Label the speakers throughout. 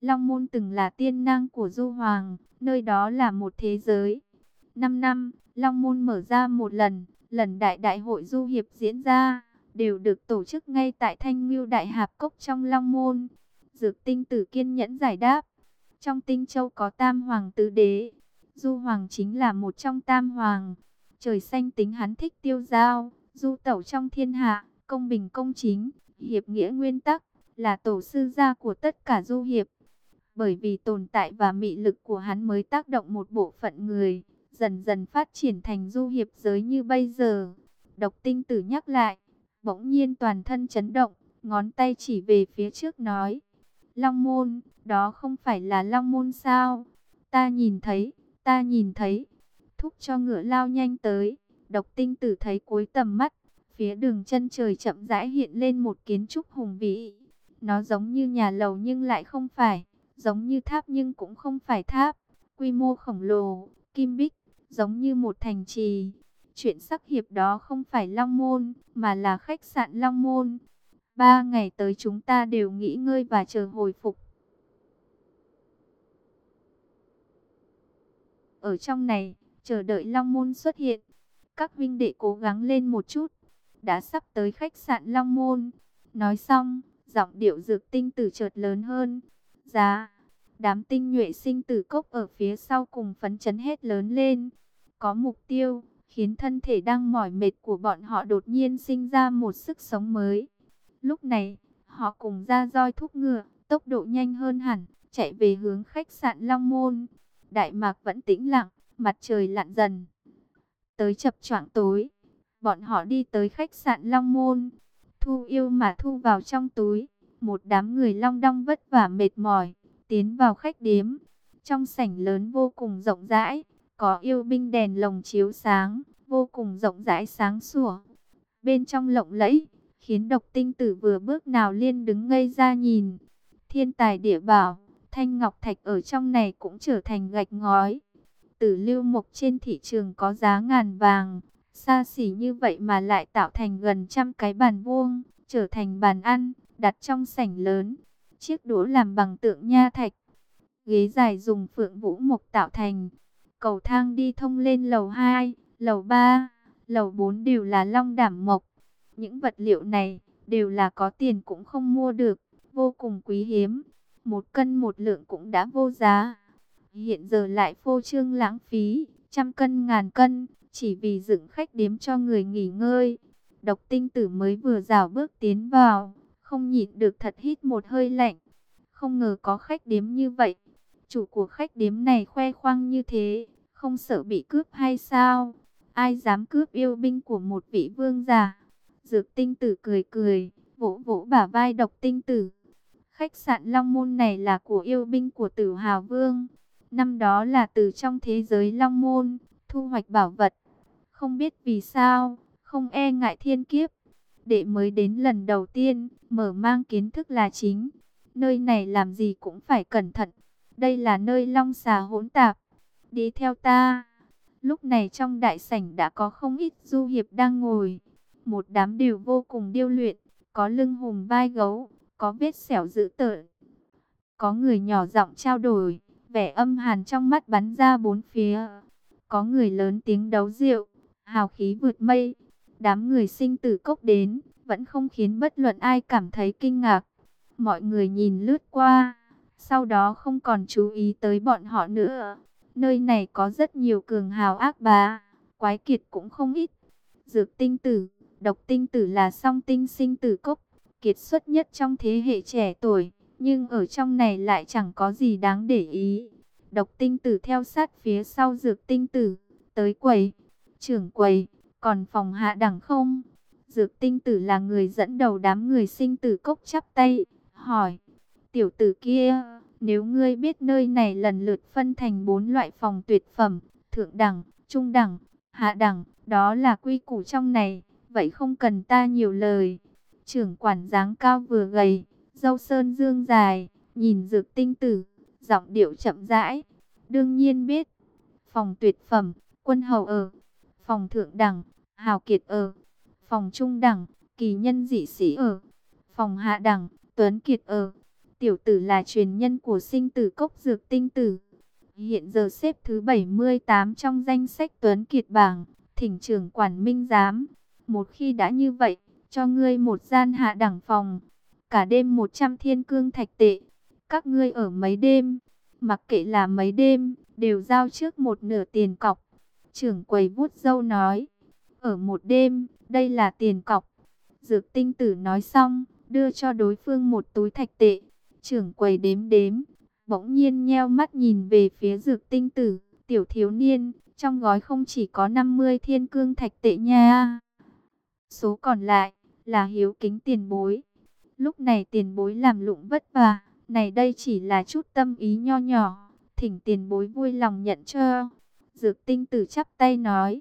Speaker 1: Long Môn từng là tiên nang của Du Hoàng, nơi đó là một thế giới. Năm năm, Long Môn mở ra một lần, lần đại đại hội Du Hiệp diễn ra, đều được tổ chức ngay tại Thanh Ngưu Đại Hạp Cốc trong Long Môn. Dược tinh tử kiên nhẫn giải đáp, trong tinh châu có tam hoàng tứ đế, Du Hoàng chính là một trong tam hoàng. Trời xanh tính hắn thích tiêu giao, du tẩu trong thiên hạ, công bình công chính, hiệp nghĩa nguyên tắc, là tổ sư gia của tất cả du hiệp. Bởi vì tồn tại và mị lực của hắn mới tác động một bộ phận người, dần dần phát triển thành du hiệp giới như bây giờ. Độc tinh tử nhắc lại, bỗng nhiên toàn thân chấn động, ngón tay chỉ về phía trước nói. Long môn, đó không phải là long môn sao? Ta nhìn thấy, ta nhìn thấy. Thúc cho ngựa lao nhanh tới, độc tinh tử thấy cuối tầm mắt. Phía đường chân trời chậm rãi hiện lên một kiến trúc hùng vĩ. Nó giống như nhà lầu nhưng lại không phải, giống như tháp nhưng cũng không phải tháp. Quy mô khổng lồ, kim bích, giống như một thành trì. Chuyện sắc hiệp đó không phải Long Môn, mà là khách sạn Long Môn. Ba ngày tới chúng ta đều nghỉ ngơi và chờ hồi phục. Ở trong này, chờ đợi Long Môn xuất hiện. Các vinh đệ cố gắng lên một chút. Đã sắp tới khách sạn Long Môn. Nói xong, giọng điệu dược tinh tử chợt lớn hơn. Giá, đám tinh nhuệ sinh tử cốc ở phía sau cùng phấn chấn hết lớn lên. Có mục tiêu, khiến thân thể đang mỏi mệt của bọn họ đột nhiên sinh ra một sức sống mới. Lúc này, họ cùng ra roi thúc ngựa, tốc độ nhanh hơn hẳn, chạy về hướng khách sạn Long Môn. Đại mạc vẫn tĩnh lặng, mặt trời lặn dần. Tới chập choạng tối, bọn họ đi tới khách sạn Long Môn. Thu yêu mà thu vào trong túi, một đám người long đong vất vả mệt mỏi, tiến vào khách điếm. Trong sảnh lớn vô cùng rộng rãi, có yêu binh đèn lồng chiếu sáng, vô cùng rộng rãi sáng sủa. Bên trong lộng lẫy, khiến độc tinh tử vừa bước nào liên đứng ngây ra nhìn. Thiên tài địa bảo, thanh ngọc thạch ở trong này cũng trở thành gạch ngói. Tử lưu mộc trên thị trường có giá ngàn vàng, xa xỉ như vậy mà lại tạo thành gần trăm cái bàn vuông, trở thành bàn ăn, đặt trong sảnh lớn. Chiếc đũa làm bằng tượng nha thạch, ghế dài dùng phượng vũ mộc tạo thành. Cầu thang đi thông lên lầu 2, lầu 3, lầu 4 đều là long đảm mộc. Những vật liệu này đều là có tiền cũng không mua được, vô cùng quý hiếm. Một cân một lượng cũng đã vô giá. Hiện giờ lại phô trương lãng phí, trăm cân ngàn cân, chỉ vì dựng khách điếm cho người nghỉ ngơi. Độc tinh tử mới vừa rào bước tiến vào, không nhịn được thật hít một hơi lạnh. Không ngờ có khách điếm như vậy. Chủ của khách điếm này khoe khoang như thế, không sợ bị cướp hay sao? Ai dám cướp yêu binh của một vị vương giả? Dược tinh tử cười cười, vỗ vỗ bả vai độc tinh tử. Khách sạn Long Môn này là của yêu binh của tử Hào Vương. Năm đó là từ trong thế giới Long Môn, thu hoạch bảo vật. Không biết vì sao, không e ngại thiên kiếp. Đệ mới đến lần đầu tiên, mở mang kiến thức là chính. Nơi này làm gì cũng phải cẩn thận. Đây là nơi long xà hỗn tạp. Đi theo ta. Lúc này trong đại sảnh đã có không ít du hiệp đang ngồi. Một đám đều vô cùng điêu luyện, có lưng hùm vai gấu, có vết sẹo dữ tợn. Có người nhỏ giọng trao đổi, vẻ âm hàn trong mắt bắn ra bốn phía. Có người lớn tiếng đấu rượu, hào khí vượt mây. Đám người sinh tử cốc đến, vẫn không khiến bất luận ai cảm thấy kinh ngạc. Mọi người nhìn lướt qua, sau đó không còn chú ý tới bọn họ nữa. Nơi này có rất nhiều cường hào ác bá, quái kiệt cũng không ít. Dược tinh tử, độc tinh tử là song tinh sinh tử cốc, kiệt xuất nhất trong thế hệ trẻ tuổi. Nhưng ở trong này lại chẳng có gì đáng để ý. Độc tinh tử theo sát phía sau dược tinh tử, tới quầy, trưởng quầy, còn phòng hạ đẳng không? Dược tinh tử là người dẫn đầu đám người sinh tử cốc chắp tay, hỏi, tiểu tử kia, nếu ngươi biết nơi này lần lượt phân thành bốn loại phòng tuyệt phẩm, thượng đẳng, trung đẳng, hạ đẳng, đó là quy củ trong này, vậy không cần ta nhiều lời. Trưởng quản dáng cao vừa gầy, dâu sơn dương dài, nhìn dược tinh tử, giọng điệu chậm rãi. Đương nhiên biết, phòng tuyệt phẩm, quân hầu ở, phòng thượng đẳng, hào kiệt ở, phòng trung đẳng, kỳ nhân dị sĩ ở, phòng hạ đẳng, tuấn kiệt ở, tiểu tử là truyền nhân của sinh tử cốc dược tinh tử. Hiện giờ xếp thứ 78 trong danh sách Tuấn Kiệt bảng, thỉnh trưởng quản minh giám. Một khi đã như vậy, cho ngươi một gian hạ đẳng phòng, cả đêm 100 thiên cương thạch tệ. Các ngươi ở mấy đêm, mặc kệ là mấy đêm, đều giao trước một nửa tiền cọc. Trưởng quầy vuốt dâu nói, ở một đêm, đây là tiền cọc. Dược tinh tử nói xong, đưa cho đối phương một túi thạch tệ. Trưởng quầy đếm đếm, bỗng nhiên nheo mắt nhìn về phía dược tinh tử, tiểu thiếu niên, trong gói không chỉ có 50 thiên cương thạch tệ nha. Số còn lại, là hiếu kính tiền bối. Lúc này tiền bối làm lụng vất vả, này đây chỉ là chút tâm ý nho nhỏ, thỉnh tiền bối vui lòng nhận cho. Dược tinh tử chắp tay nói,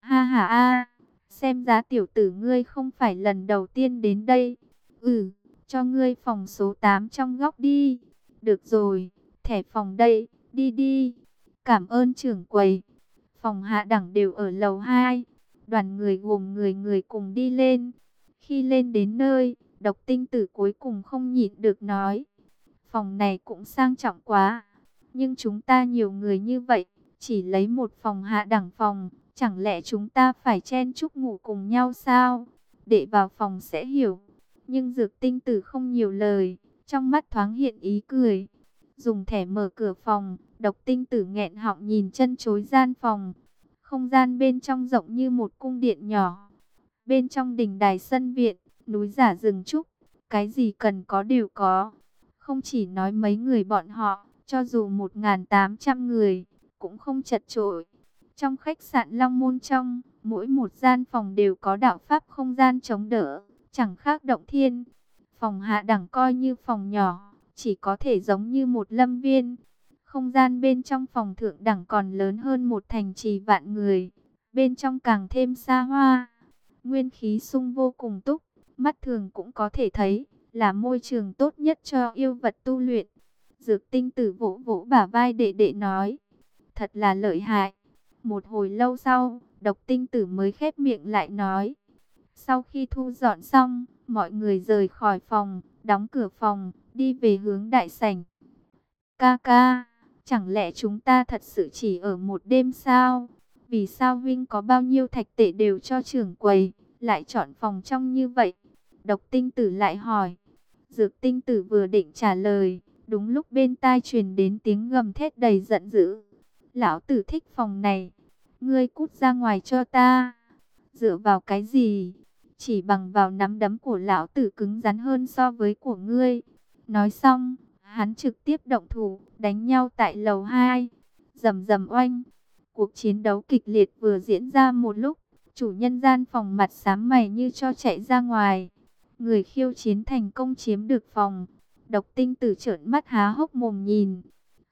Speaker 1: ha ha a, xem giá tiểu tử ngươi không phải lần đầu tiên đến đây. Ừ, cho ngươi phòng số 8 trong góc đi. Được rồi, thẻ phòng đây, đi đi. Cảm ơn trưởng quầy. Phòng hạ đẳng đều ở lầu 2. Đoàn người gồm người người cùng đi lên. Khi lên đến nơi, độc tinh tử cuối cùng không nhịn được nói. Phòng này cũng sang trọng quá. Nhưng chúng ta nhiều người như vậy, chỉ lấy một phòng hạ đẳng phòng. Chẳng lẽ chúng ta phải chen chúc ngủ cùng nhau sao? Để vào phòng sẽ hiểu. Nhưng dược tinh tử không nhiều lời, trong mắt thoáng hiện ý cười. Dùng thẻ mở cửa phòng, độc tinh tử nghẹn họng nhìn chân chối gian phòng. Không gian bên trong rộng như một cung điện nhỏ. Bên trong đình đài sân viện, núi giả rừng trúc, cái gì cần có đều có. Không chỉ nói mấy người bọn họ, cho dù 1.800 người, cũng không chật trội. Trong khách sạn Long Môn trong, mỗi một gian phòng đều có đạo pháp không gian chống đỡ chẳng khác động thiên. Phòng hạ đẳng coi như phòng nhỏ, chỉ có thể giống như một lâm viên. Không gian bên trong phòng thượng đẳng còn lớn hơn một thành trì vạn người, bên trong càng thêm xa hoa. Nguyên khí sung vô cùng túc, mắt thường cũng có thể thấy, là môi trường tốt nhất cho yêu vật tu luyện. Dược tinh tử vỗ vỗ bả vai đệ đệ nói, thật là lợi hại. Một hồi lâu sau, độc tinh tử mới khép miệng lại nói, sau khi thu dọn xong, mọi người rời khỏi phòng, đóng cửa phòng, đi về hướng đại sảnh. Ca ca, chẳng lẽ chúng ta thật sự chỉ ở một đêm sao? Vì sao Vinh có bao nhiêu thạch tệ đều cho trưởng quầy, lại chọn phòng trong như vậy? Độc tinh tử lại hỏi. Dược tinh tử vừa định trả lời, đúng lúc bên tai truyền đến tiếng gầm thét đầy giận dữ. Lão tử thích phòng này, ngươi cút ra ngoài cho ta. Dựa vào cái gì? chỉ bằng vào nắm đấm của lão tử cứng rắn hơn so với của ngươi. Nói xong, hắn trực tiếp động thủ, đánh nhau tại lầu 2. Rầm rầm oanh. Cuộc chiến đấu kịch liệt vừa diễn ra một lúc, chủ nhân gian phòng mặt xám mày như cho chạy ra ngoài. Người khiêu chiến thành công chiếm được phòng. Độc tinh tử trợn mắt há hốc mồm nhìn.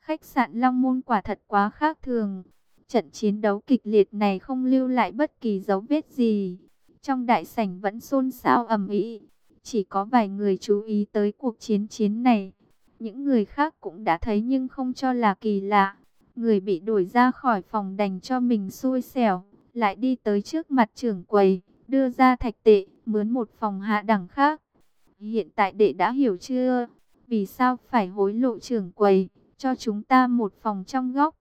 Speaker 1: Khách sạn Long Môn quả thật quá khác thường. Trận chiến đấu kịch liệt này không lưu lại bất kỳ dấu vết gì. Trong đại sảnh vẫn xôn xao ầm ĩ, chỉ có vài người chú ý tới cuộc chiến chiến này. Những người khác cũng đã thấy nhưng không cho là kỳ lạ. Người bị đuổi ra khỏi phòng đành cho mình xui xẻo, lại đi tới trước mặt trưởng quầy, đưa ra thạch tệ, mướn một phòng hạ đẳng khác. Hiện tại đệ đã hiểu chưa? Vì sao phải hối lộ trưởng quầy, cho chúng ta một phòng trong góc?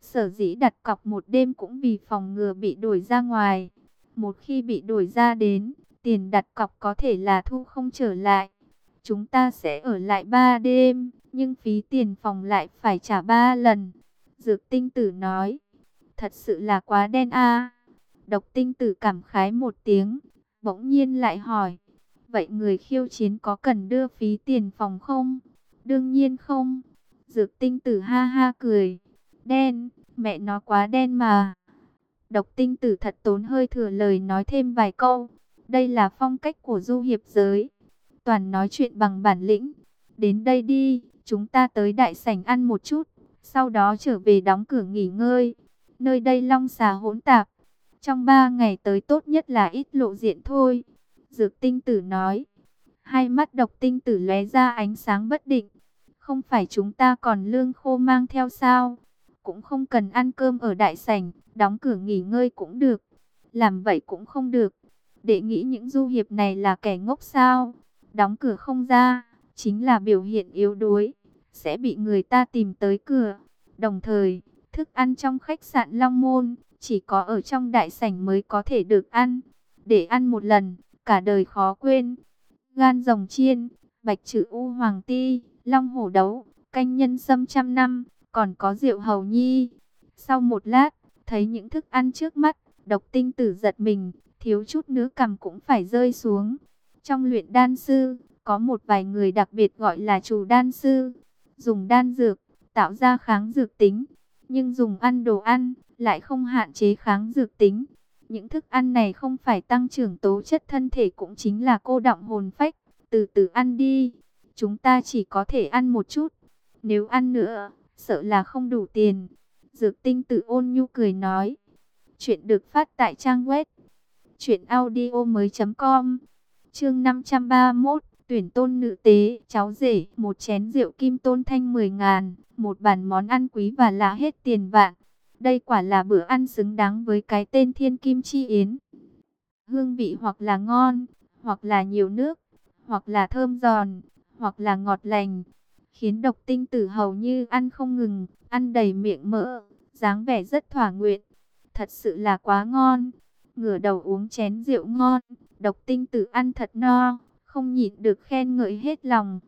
Speaker 1: Sở dĩ đặt cọc một đêm cũng vì phòng ngừa bị đuổi ra ngoài. Một khi bị đổi ra đến, tiền đặt cọc có thể là thu không trở lại. Chúng ta sẽ ở lại 3 đêm, nhưng phí tiền phòng lại phải trả 3 lần. Dược tinh tử nói, thật sự là quá đen a. Độc tinh tử cảm khái một tiếng, bỗng nhiên lại hỏi, vậy người khiêu chiến có cần đưa phí tiền phòng không? Đương nhiên không. Dược tinh tử ha ha cười, đen, mẹ nó quá đen mà. Độc tinh tử thật tốn hơi thừa lời nói thêm vài câu. Đây là phong cách của du hiệp giới. Toàn nói chuyện bằng bản lĩnh. Đến đây đi, chúng ta tới đại sảnh ăn một chút. Sau đó trở về đóng cửa nghỉ ngơi. Nơi đây long xà hỗn tạp. Trong ba ngày tới tốt nhất là ít lộ diện thôi. Dược tinh tử nói. Hai mắt độc tinh tử lóe ra ánh sáng bất định. Không phải chúng ta còn lương khô mang theo sao? Cũng không cần ăn cơm ở đại sảnh đóng cửa nghỉ ngơi cũng được. Làm vậy cũng không được. Để nghĩ những du hiệp này là kẻ ngốc sao? Đóng cửa không ra, chính là biểu hiện yếu đuối, sẽ bị người ta tìm tới cửa. Đồng thời, thức ăn trong khách sạn Long Môn, chỉ có ở trong đại sảnh mới có thể được ăn. Để ăn một lần, cả đời khó quên. Gan rồng chiên, bạch chữ u hoàng ti, long hổ đấu, canh nhân sâm trăm năm, còn có rượu hầu nhi. Sau một lát, thấy những thức ăn trước mắt, độc tinh tử giật mình, thiếu chút nữa cầm cũng phải rơi xuống. Trong luyện đan sư, có một vài người đặc biệt gọi là chủ đan sư, dùng đan dược, tạo ra kháng dược tính, nhưng dùng ăn đồ ăn, lại không hạn chế kháng dược tính. Những thức ăn này không phải tăng trưởng tố chất thân thể cũng chính là cô động hồn phách, từ từ ăn đi. Chúng ta chỉ có thể ăn một chút, nếu ăn nữa, sợ là không đủ tiền. Dược tinh tự ôn nhu cười nói. Chuyện được phát tại trang web chuyện audio mới com Chương 531 Tuyển tôn nữ tế, cháu rể, một chén rượu kim tôn thanh 10 ngàn, một bàn món ăn quý và là hết tiền vạn. Đây quả là bữa ăn xứng đáng với cái tên thiên kim chi yến. Hương vị hoặc là ngon, hoặc là nhiều nước, hoặc là thơm giòn, hoặc là ngọt lành. Khiến độc tinh tử hầu như ăn không ngừng, ăn đầy miệng mỡ, dáng vẻ rất thỏa nguyện. Thật sự là quá ngon. Ngửa đầu uống chén rượu ngon, độc tinh tử ăn thật no, không nhịn được khen ngợi hết lòng.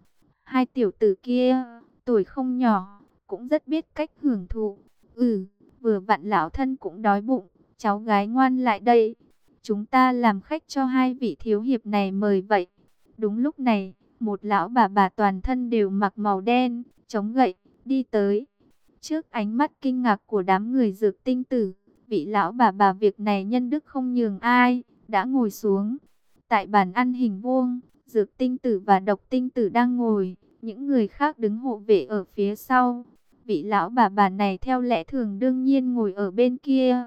Speaker 1: Hai tiểu tử kia, tuổi không nhỏ, cũng rất biết cách hưởng thụ. Ừ, vừa vặn lão thân cũng đói bụng, cháu gái ngoan lại đây. Chúng ta làm khách cho hai vị thiếu hiệp này mời vậy. Đúng lúc này, một lão bà bà toàn thân đều mặc màu đen, chống gậy, đi tới. Trước ánh mắt kinh ngạc của đám người dược tinh tử, vị lão bà bà việc này nhân đức không nhường ai, đã ngồi xuống. Tại bàn ăn hình vuông, dược tinh tử và độc tinh tử đang ngồi, những người khác đứng hộ vệ ở phía sau. Vị lão bà bà này theo lẽ thường đương nhiên ngồi ở bên kia.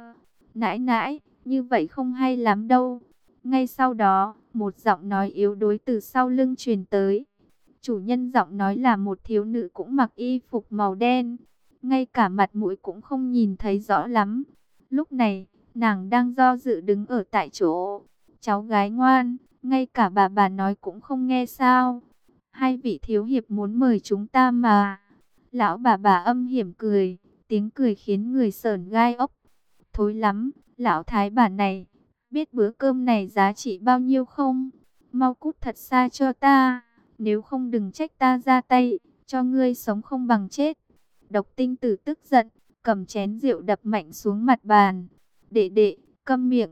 Speaker 1: Nãi nãi, như vậy không hay lắm đâu. Ngay sau đó, một giọng nói yếu đuối từ sau lưng truyền tới. Chủ nhân giọng nói là một thiếu nữ cũng mặc y phục màu đen. Ngay cả mặt mũi cũng không nhìn thấy rõ lắm. Lúc này, nàng đang do dự đứng ở tại chỗ. Cháu gái ngoan, ngay cả bà bà nói cũng không nghe sao. Hai vị thiếu hiệp muốn mời chúng ta mà. Lão bà bà âm hiểm cười, tiếng cười khiến người sờn gai ốc. Thối lắm, lão thái bà này, biết bữa cơm này giá trị bao nhiêu không? Mau cút thật xa cho ta, nếu không đừng trách ta ra tay, cho ngươi sống không bằng chết. Độc tinh tử tức giận, cầm chén rượu đập mạnh xuống mặt bàn. Đệ đệ, câm miệng.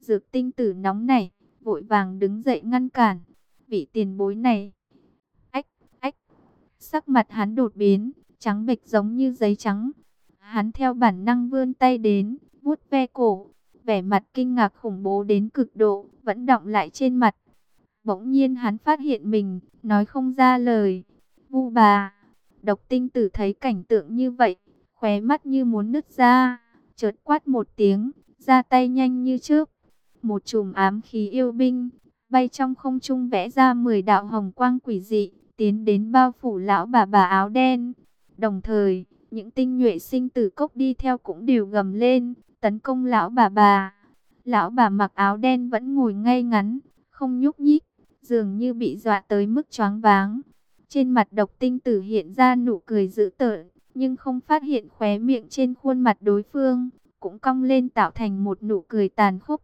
Speaker 1: Dược tinh tử nóng này, vội vàng đứng dậy ngăn cản. Vị tiền bối này. Ách, ách. Sắc mặt hắn đột biến, trắng bệch giống như giấy trắng. Hắn theo bản năng vươn tay đến, vuốt ve cổ. Vẻ mặt kinh ngạc khủng bố đến cực độ, vẫn động lại trên mặt. Bỗng nhiên hắn phát hiện mình, nói không ra lời. Vu bà, độc tinh tử thấy cảnh tượng như vậy, khóe mắt như muốn nứt ra, chợt quát một tiếng, ra tay nhanh như trước. Một chùm ám khí yêu binh, bay trong không trung vẽ ra 10 đạo hồng quang quỷ dị, tiến đến bao phủ lão bà bà áo đen. Đồng thời, những tinh nhuệ sinh tử cốc đi theo cũng đều gầm lên, tấn công lão bà bà. Lão bà mặc áo đen vẫn ngồi ngay ngắn, không nhúc nhích, dường như bị dọa tới mức choáng váng. Trên mặt độc tinh tử hiện ra nụ cười dữ tợn, nhưng không phát hiện khóe miệng trên khuôn mặt đối phương, cũng cong lên tạo thành một nụ cười tàn khốc.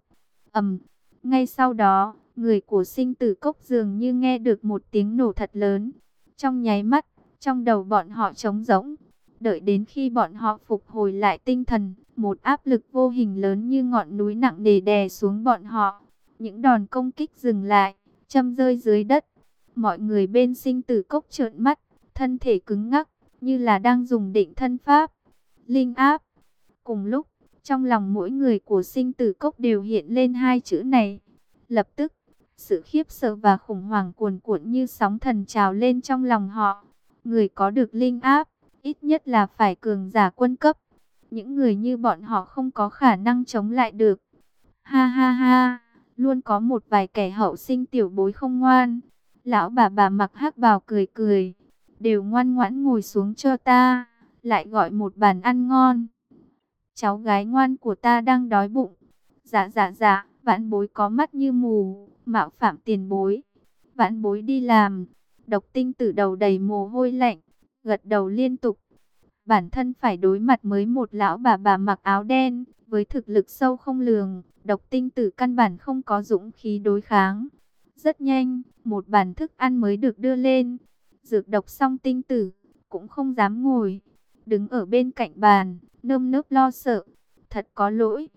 Speaker 1: ầm, ngay sau đó, người của sinh tử cốc dường như nghe được một tiếng nổ thật lớn. Trong nháy mắt, trong đầu bọn họ trống rỗng. Đợi đến khi bọn họ phục hồi lại tinh thần, một áp lực vô hình lớn như ngọn núi nặng nề đè xuống bọn họ. Những đòn công kích dừng lại, châm rơi dưới đất. Mọi người bên sinh tử cốc trợn mắt, thân thể cứng ngắc, như là đang dùng định thân pháp. Linh áp. Cùng lúc, trong lòng mỗi người của sinh tử cốc đều hiện lên hai chữ này. Lập tức, sự khiếp sợ và khủng hoảng cuồn cuộn như sóng thần trào lên trong lòng họ. Người có được linh áp, ít nhất là phải cường giả quân cấp. Những người như bọn họ không có khả năng chống lại được. Ha ha ha, luôn có một vài kẻ hậu sinh tiểu bối không ngoan. Lão bà bà mặc hắc bào cười cười, đều ngoan ngoãn ngồi xuống cho ta, lại gọi một bàn ăn ngon. Cháu gái ngoan của ta đang đói bụng. Dạ dạ dạ, vãn bối có mắt như mù, mạo phạm tiền bối. Vãn bối đi làm. Độc tinh tử đầu đầy mồ hôi lạnh, gật đầu liên tục. Bản thân phải đối mặt mới một lão bà bà mặc áo đen, với thực lực sâu không lường, độc tinh tử căn bản không có dũng khí đối kháng. Rất nhanh, một bàn thức ăn mới được đưa lên. Dược độc xong tinh tử, cũng không dám ngồi. Đứng ở bên cạnh bàn, nơm nớp lo sợ. Thật có lỗi.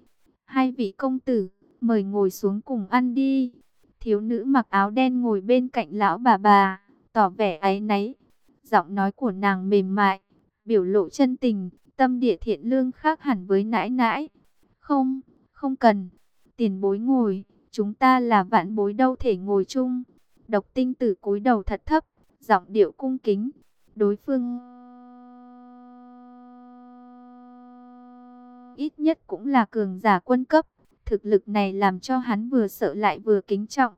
Speaker 1: Hai vị công tử, mời ngồi xuống cùng ăn đi. Thiếu nữ mặc áo đen ngồi bên cạnh lão bà bà, tỏ vẻ áy náy. Giọng nói của nàng mềm mại, biểu lộ chân tình, tâm địa thiện lương khác hẳn với nãi nãi. Không, không cần. Tiền bối ngồi, chúng ta là vạn bối đâu thể ngồi chung. Độc tinh tử cúi đầu thật thấp, giọng điệu cung kính. Đối phương ít nhất cũng là cường giả quân cấp. Thực lực này làm cho hắn vừa sợ lại vừa kính trọng.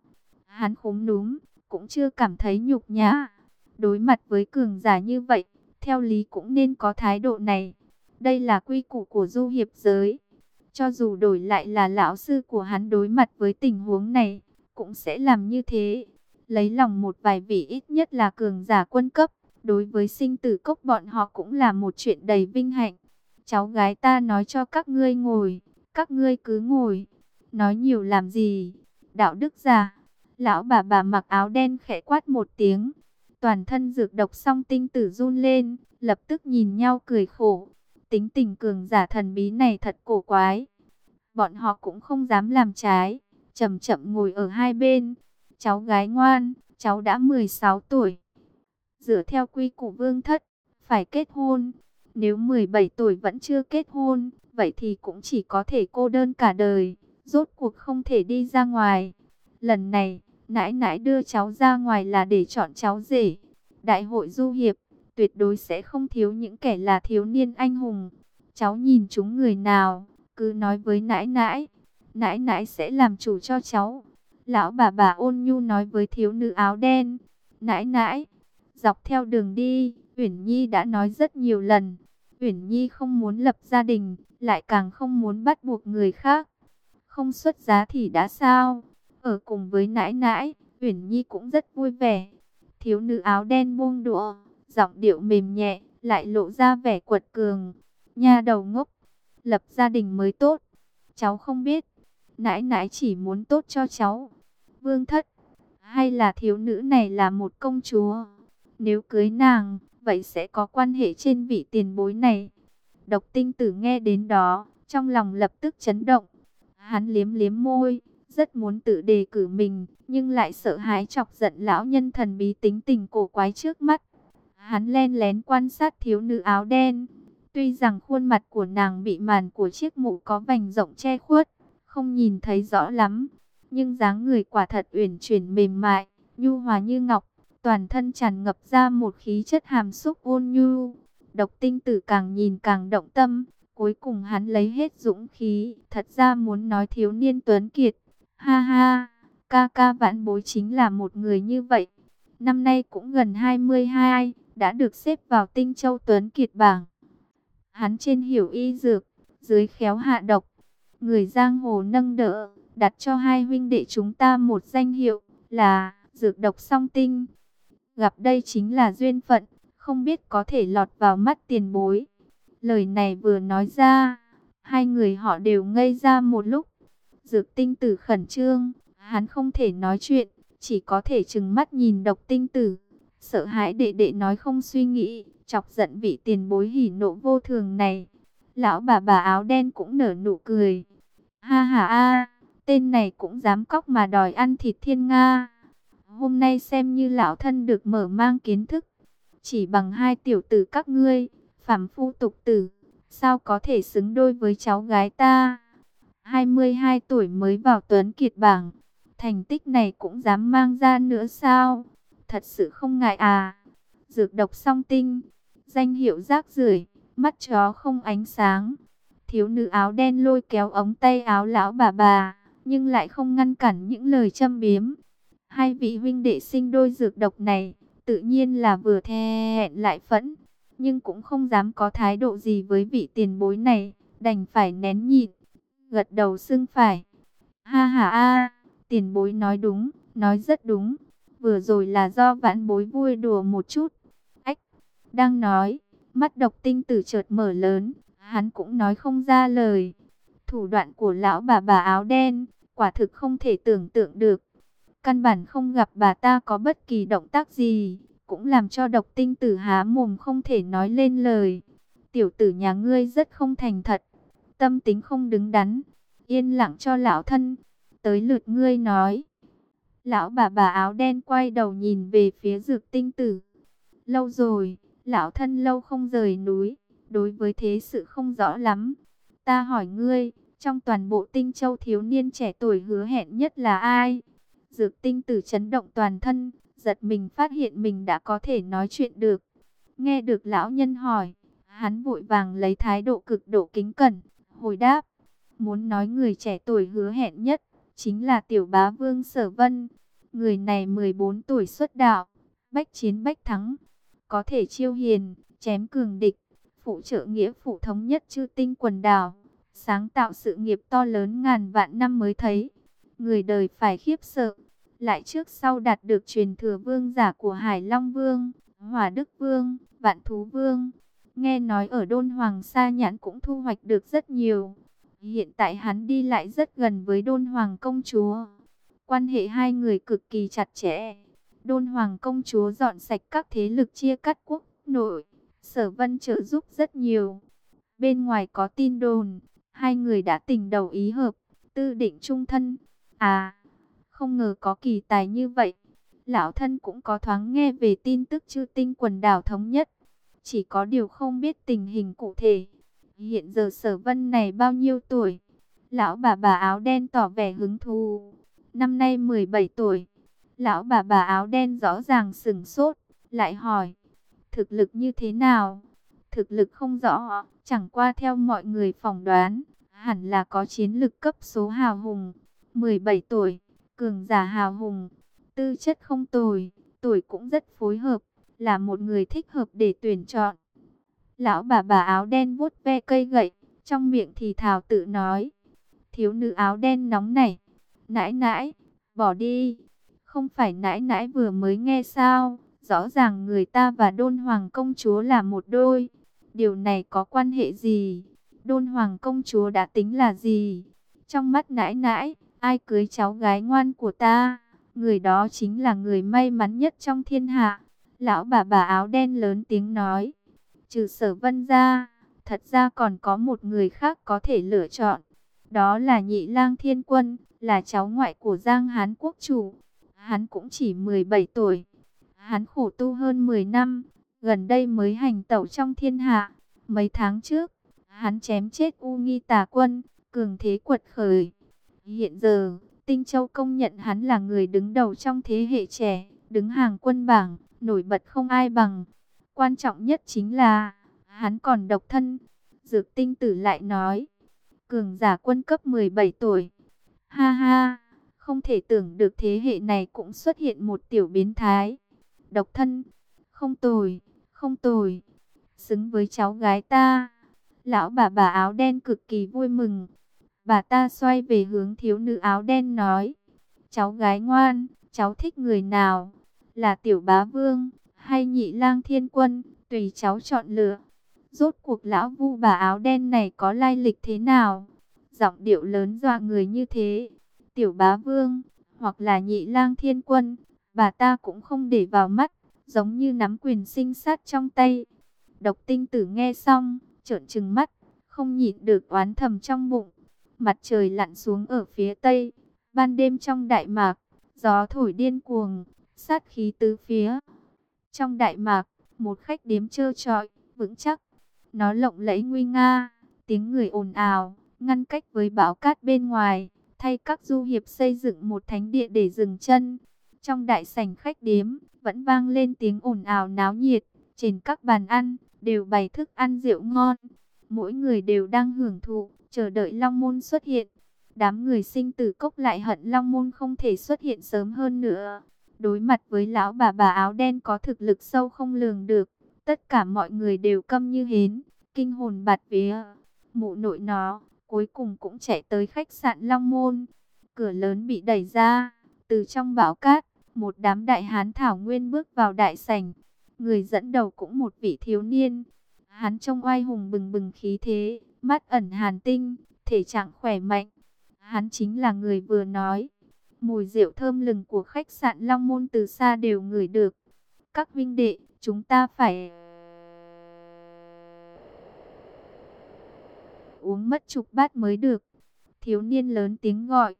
Speaker 1: Hắn khúm núm, cũng chưa cảm thấy nhục nhã. Đối mặt với cường giả như vậy, theo lý cũng nên có thái độ này. Đây là quy củ của du hiệp giới. Cho dù đổi lại là lão sư của hắn đối mặt với tình huống này, cũng sẽ làm như thế. Lấy lòng một vài vị ít nhất là cường giả quân cấp, đối với sinh tử cốc bọn họ cũng là một chuyện đầy vinh hạnh. Cháu gái ta nói cho các ngươi ngồi, các ngươi cứ ngồi. Nói nhiều làm gì? Đạo đức giả. Lão bà bà mặc áo đen khẽ quát một tiếng. Toàn thân dược độc song tinh tử run lên, lập tức nhìn nhau cười khổ. Tính tình cường giả thần bí này thật cổ quái. Bọn họ cũng không dám làm trái, chậm chậm ngồi ở hai bên. Cháu gái ngoan, cháu đã 16 tuổi. Dựa theo quy củ vương thất, phải kết hôn. Nếu 17 tuổi vẫn chưa kết hôn, vậy thì cũng chỉ có thể cô đơn cả đời. Rốt cuộc không thể đi ra ngoài. Lần này, nãi nãi đưa cháu ra ngoài là để chọn cháu rể. Đại hội du hiệp, tuyệt đối sẽ không thiếu những kẻ là thiếu niên anh hùng. Cháu nhìn chúng người nào, cứ nói với nãi nãi. Nãi nãi sẽ làm chủ cho cháu. Lão bà bà ôn nhu nói với thiếu nữ áo đen. Nãi nãi, dọc theo đường đi, Uyển Nhi đã nói rất nhiều lần. Uyển Nhi không muốn lập gia đình, lại càng không muốn bắt buộc người khác. Không xuất giá thì đã sao? Ở cùng với nãi nãi, Uyển Nhi cũng rất vui vẻ. Thiếu nữ áo đen buông đũa, giọng điệu mềm nhẹ, lại lộ ra vẻ quật cường. Nha đầu ngốc, lập gia đình mới tốt. Cháu không biết, nãi nãi chỉ muốn tốt cho cháu. Vương thất, hay là thiếu nữ này là một công chúa? Nếu cưới nàng, vậy sẽ có quan hệ trên vị tiền bối này. Độc tinh tử nghe đến đó, trong lòng lập tức chấn động. Hắn liếm liếm môi, rất muốn tự đề cử mình, nhưng lại sợ hãi chọc giận lão nhân thần bí tính tình cổ quái trước mắt. Hắn len lén quan sát thiếu nữ áo đen. Tuy rằng khuôn mặt của nàng bị màn của chiếc mũ có vành rộng che khuất, không nhìn thấy rõ lắm, nhưng dáng người quả thật uyển chuyển mềm mại, nhu hòa như ngọc, toàn thân tràn ngập ra một khí chất hàm xúc ôn nhu. Độc tinh tử càng nhìn càng động tâm, cuối cùng hắn lấy hết dũng khí, thật ra muốn nói thiếu niên tuấn kiệt. Ha ha, ca ca vãn bối chính là một người như vậy. Năm nay cũng gần 22, đã được xếp vào tinh châu tuấn kiệt bảng. Hắn trên hiểu y dược, dưới khéo hạ độc. Người giang hồ nâng đỡ, đặt cho hai huynh đệ chúng ta một danh hiệu là dược độc song tinh. Gặp đây chính là duyên phận, không biết có thể lọt vào mắt tiền bối. Lời này vừa nói ra, hai người họ đều ngây ra một lúc. Dược tinh tử khẩn trương, hắn không thể nói chuyện, chỉ có thể chừng mắt nhìn độc tinh tử. Sợ hãi đệ đệ nói không suy nghĩ, chọc giận vị tiền bối hỉ nộ vô thường này. Lão bà bà áo đen cũng nở nụ cười. Ha ha a, tên này cũng dám cóc mà đòi ăn thịt thiên Nga. Hôm nay xem như lão thân được mở mang kiến thức. Chỉ bằng hai tiểu tử các ngươi, phàm phu tục tử, sao có thể xứng đôi với cháu gái ta? 22 tuổi mới vào tuấn kiệt bảng, thành tích này cũng dám mang ra nữa sao? Thật sự không ngại à? Dược độc song tinh, danh hiệu rác rưởi, mắt chó không ánh sáng. Thiếu nữ áo đen lôi kéo ống tay áo lão bà bà, nhưng lại không ngăn cản những lời châm biếm. Hai vị huynh đệ sinh đôi dược độc này, tự nhiên là vừa thẹn lại phẫn, nhưng cũng không dám có thái độ gì với vị tiền bối này, đành phải nén nhịn, gật đầu xưng phải. Ha ha a, tiền bối nói đúng, nói rất đúng. vừa rồi là do vãn bối vui đùa một chút. Ách, đang nói, mắt độc tinh tử chợt mở lớn, hắn cũng nói không ra lời. Thủ đoạn của lão bà bà áo đen, quả thực không thể tưởng tượng được. Căn bản không gặp bà ta có bất kỳ động tác gì, cũng làm cho độc tinh tử há mồm không thể nói lên lời. Tiểu tử nhà ngươi rất không thành thật, tâm tính không đứng đắn, yên lặng cho lão thân. Tới lượt ngươi nói. Lão bà bà áo đen quay đầu nhìn về phía dược tinh tử. Lâu rồi, lão thân lâu không rời núi, đối với thế sự không rõ lắm. Ta hỏi ngươi, trong toàn bộ tinh châu thiếu niên trẻ tuổi hứa hẹn nhất là ai? Dược tinh tử chấn động toàn thân, giật mình phát hiện mình đã có thể nói chuyện được. Nghe được lão nhân hỏi, hắn vội vàng lấy thái độ cực độ kính cẩn, hồi đáp. Muốn nói người trẻ tuổi hứa hẹn nhất, chính là tiểu bá vương sở vân. Người này 14 tuổi xuất đạo, bách chiến bách thắng, có thể chiêu hiền, chém cường địch, phụ trợ nghĩa phụ thống nhất chư tinh quần đảo, sáng tạo sự nghiệp to lớn ngàn vạn năm mới thấy. Người đời phải khiếp sợ, lại trước sau đạt được truyền thừa vương giả của Hải Long Vương, Hỏa Đức Vương, Vạn Thú Vương. Nghe nói ở Đôn Hoàng Sa Nhãn cũng thu hoạch được rất nhiều. Hiện tại hắn đi lại rất gần với Đôn Hoàng Công Chúa. Quan hệ hai người cực kỳ chặt chẽ. Đôn Hoàng Công Chúa dọn sạch các thế lực chia cắt quốc nội. Sở Vân trợ giúp rất nhiều. Bên ngoài có tin đồn, hai người đã tình đầu ý hợp, tư định chung thân. À, không ngờ có kỳ tài như vậy. Lão thân cũng có thoáng nghe về tin tức chư tinh quần đảo thống nhất. Chỉ có điều không biết tình hình cụ thể. Hiện giờ sở vân này bao nhiêu tuổi? Lão bà bà áo đen tỏ vẻ hứng thú. Năm nay 17 tuổi. Lão bà bà áo đen rõ ràng sừng sốt. Lại hỏi. Thực lực như thế nào? Thực lực không rõ. Chẳng qua theo mọi người phỏng đoán. Hẳn là có chiến lực cấp số hào hùng. 17 tuổi cường giả hào hùng, tư chất không tồi, tuổi cũng rất phối hợp, là một người thích hợp để tuyển chọn. Lão bà bà áo đen vuốt ve cây gậy, trong miệng thì thào tự nói. Thiếu nữ áo đen nóng nảy, nãi nãi, bỏ đi. Không phải nãi nãi vừa mới nghe sao, rõ ràng người ta và đôn hoàng công chúa là một đôi. Điều này có quan hệ gì? Đôn hoàng công chúa đã tính là gì? Trong mắt nãi nãi, Ai cưới cháu gái ngoan của ta, người đó chính là người may mắn nhất trong thiên hạ. Lão bà bà áo đen lớn tiếng nói, trừ sở vân ra, thật ra còn có một người khác có thể lựa chọn. Đó là nhị lang thiên quân, là cháu ngoại của Giang Hán quốc chủ. Hắn cũng chỉ 17 tuổi. Hắn khổ tu hơn 10 năm, gần đây mới hành tẩu trong thiên hạ. Mấy tháng trước, hắn chém chết U Nghi Tà Quân, cường thế quật khởi. Hiện giờ, Tinh Châu công nhận hắn là người đứng đầu trong thế hệ trẻ, đứng hàng quân bảng, nổi bật không ai bằng. Quan trọng nhất chính là, hắn còn độc thân. Dược tinh tử lại nói, cường giả quân cấp 17 tuổi. Ha ha, không thể tưởng được thế hệ này cũng xuất hiện một tiểu biến thái. Độc thân, không tồi, không tồi, xứng với cháu gái ta. Lão bà bà áo đen cực kỳ vui mừng. Bà ta xoay về hướng thiếu nữ áo đen nói. Cháu gái ngoan, cháu thích người nào? Là tiểu bá vương, hay nhị lang thiên quân, tùy cháu chọn lựa. Rốt cuộc lão vu bà áo đen này có lai lịch thế nào? Giọng điệu lớn dọa người như thế. Tiểu bá vương, hoặc là nhị lang thiên quân, bà ta cũng không để vào mắt, giống như nắm quyền sinh sát trong tay. Độc tinh tử nghe xong, trợn trừng mắt, không nhịn được oán thầm trong bụng. Mặt trời lặn xuống ở phía tây, ban đêm trong đại mạc, gió thổi điên cuồng, sát khí tứ phía. Trong đại mạc, một khách điếm trơ trọi, vững chắc, nó lộng lẫy nguy nga, tiếng người ồn ào, ngăn cách với bão cát bên ngoài, thay các du hiệp xây dựng một thánh địa để dừng chân. Trong đại sảnh khách điếm, vẫn vang lên tiếng ồn ào náo nhiệt, trên các bàn ăn, đều bày thức ăn rượu ngon. Mỗi người đều đang hưởng thụ, chờ đợi Long Môn xuất hiện. Đám người sinh tử cốc lại hận Long Môn không thể xuất hiện sớm hơn nữa. Đối mặt với lão bà bà áo đen có thực lực sâu không lường được, tất cả mọi người đều câm như hến, kinh hồn bạt vía. Mụ nội nó, cuối cùng cũng chạy tới khách sạn Long Môn. Cửa lớn bị đẩy ra, từ trong bão cát, một đám đại hán thảo nguyên bước vào đại sảnh. Người dẫn đầu cũng một vị thiếu niên. Hắn trông oai hùng bừng bừng khí thế, mắt ẩn hàn tinh, thể trạng khỏe mạnh. Hắn chính là người vừa nói. Mùi rượu thơm lừng của khách sạn Long Môn từ xa đều ngửi được. Các vinh đệ, chúng ta phải... Uống mất chục bát mới được. Thiếu niên lớn tiếng gọi.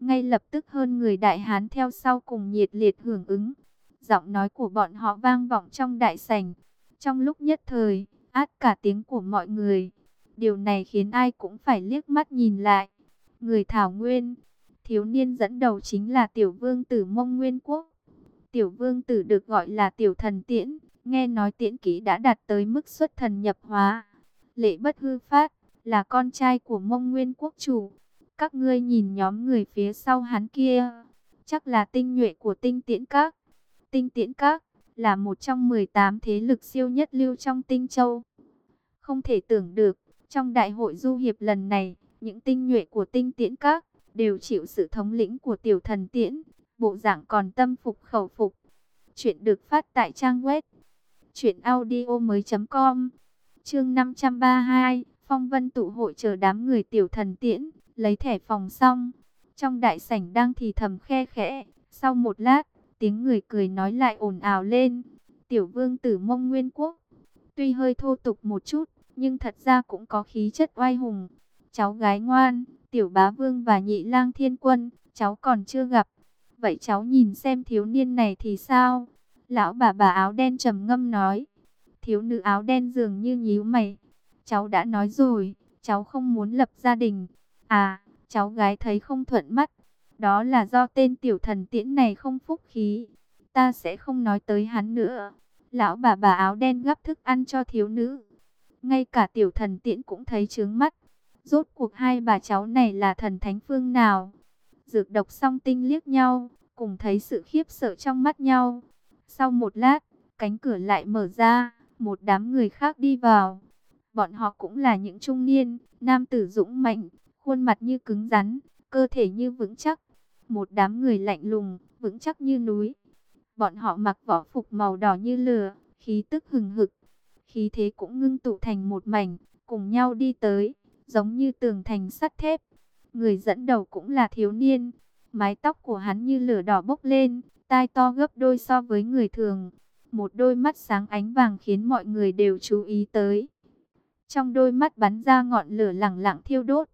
Speaker 1: Ngay lập tức hơn người đại hán theo sau cùng nhiệt liệt hưởng ứng. Giọng nói của bọn họ vang vọng trong đại sảnh. Trong lúc nhất thời, át cả tiếng của mọi người. Điều này khiến ai cũng phải liếc mắt nhìn lại. Người Thảo Nguyên, thiếu niên dẫn đầu chính là tiểu vương tử Mông Nguyên Quốc. Tiểu vương tử được gọi là tiểu thần tiễn, nghe nói tiễn ký đã đạt tới mức xuất thần nhập hóa. Lệ bất hư phát, là con trai của Mông Nguyên Quốc chủ. Các ngươi nhìn nhóm người phía sau hắn kia, chắc là tinh nhuệ của tinh tiễn các. Tinh tiễn các là một trong 18 thế lực siêu nhất lưu trong tinh châu. Không thể tưởng được, trong đại hội du hiệp lần này, những tinh nhuệ của tinh tiễn các đều chịu sự thống lĩnh của tiểu thần tiễn, bộ dạng còn tâm phục khẩu phục. Chuyện được phát tại trang web truyệnaudiomoi.com. Chương 532, Phong Vân tụ hội chờ đám người tiểu thần tiễn, lấy thẻ phòng xong. Trong đại sảnh đang thì thầm khe khẽ, sau một lát, tiếng người cười nói lại ồn ào lên. Tiểu vương tử mông nguyên quốc, tuy hơi thô tục một chút, nhưng thật ra cũng có khí chất oai hùng. Cháu gái ngoan, tiểu bá vương và nhị lang thiên quân, cháu còn chưa gặp. Vậy cháu nhìn xem thiếu niên này thì sao? Lão bà bà áo đen trầm ngâm nói. Thiếu nữ áo đen dường như nhíu mày. Cháu đã nói rồi, cháu không muốn lập gia đình. À, cháu gái thấy không thuận mắt. Đó là do tên tiểu thần tiễn này không phúc khí. Ta sẽ không nói tới hắn nữa. Lão bà bà áo đen gắp thức ăn cho thiếu nữ. Ngay cả tiểu thần tiễn cũng thấy trướng mắt. Rốt cuộc hai bà cháu này là thần thánh phương nào? Dược độc song tinh liếc nhau, cùng thấy sự khiếp sợ trong mắt nhau. Sau một lát, cánh cửa lại mở ra, một đám người khác đi vào. Bọn họ cũng là những trung niên, nam tử dũng mạnh, khuôn mặt như cứng rắn, cơ thể như vững chắc. Một đám người lạnh lùng, vững chắc như núi. Bọn họ mặc vỏ phục màu đỏ như lửa, khí tức hừng hực. Khí thế cũng ngưng tụ thành một mảnh, cùng nhau đi tới, giống như tường thành sắt thép. Người dẫn đầu cũng là thiếu niên, mái tóc của hắn như lửa đỏ bốc lên, tai to gấp đôi so với người thường. Một đôi mắt sáng ánh vàng khiến mọi người đều chú ý tới. Trong đôi mắt bắn ra ngọn lửa lẳng lặng thiêu đốt.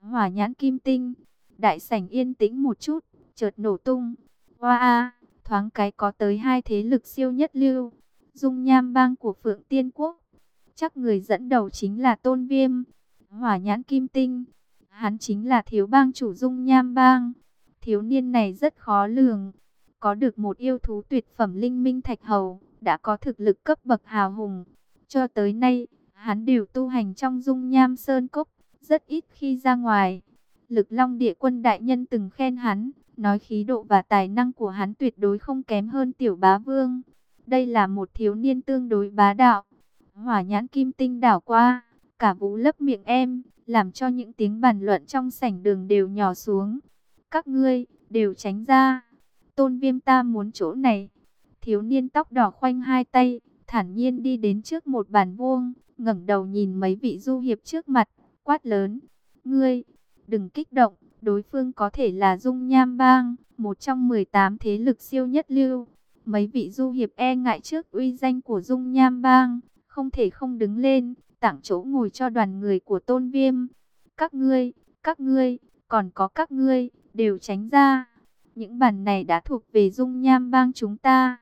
Speaker 1: Hỏa nhãn kim tinh. Đại sảnh yên tĩnh một chút, chợt nổ tung. Hoa a, thoáng cái có tới hai thế lực siêu nhất lưu. Dung nham bang của Phượng Tiên Quốc. Chắc người dẫn đầu chính là Tôn Viêm. Hỏa nhãn kim tinh. Hắn chính là thiếu bang chủ Dung nham bang. Thiếu niên này rất khó lường. Có được một yêu thú tuyệt phẩm linh minh thạch hầu. Đã có thực lực cấp bậc hào hùng. Cho tới nay, hắn đều tu hành trong dung nham sơn cốc. Rất ít khi ra ngoài. Lực long địa quân đại nhân từng khen hắn. Nói khí độ và tài năng của hắn tuyệt đối không kém hơn tiểu bá vương. Đây là một thiếu niên tương đối bá đạo. Hỏa nhãn kim tinh đảo qua, cả vũ lấp miệng em, làm cho những tiếng bàn luận trong sảnh đường đều nhỏ xuống. Các ngươi, đều tránh ra. Tôn viêm ta muốn chỗ này. Thiếu niên tóc đỏ khoanh hai tay, thản nhiên đi đến trước một bàn vuông, ngẩng đầu nhìn mấy vị du hiệp trước mặt, quát lớn. Ngươi, đừng kích động, đối phương có thể là Dung Nham Bang, một trong 18 thế lực siêu nhất lưu. Mấy vị du hiệp e ngại trước uy danh của Dung Nham Bang, không thể không đứng lên, tặng chỗ ngồi cho đoàn người của Tôn Viêm. Các ngươi, các ngươi, còn có các ngươi, đều tránh ra. Những bàn này đã thuộc về Dung Nham Bang chúng ta.